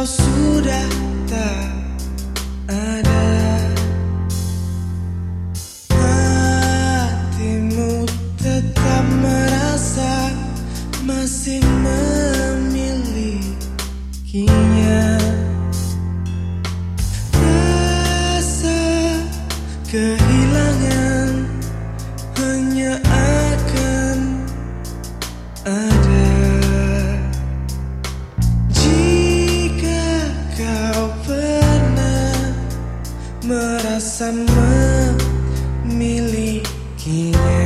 kau sudah tak ada. Hatimu tetap merasa masih memilikinya. Rasa kehilangan tak sama milikinya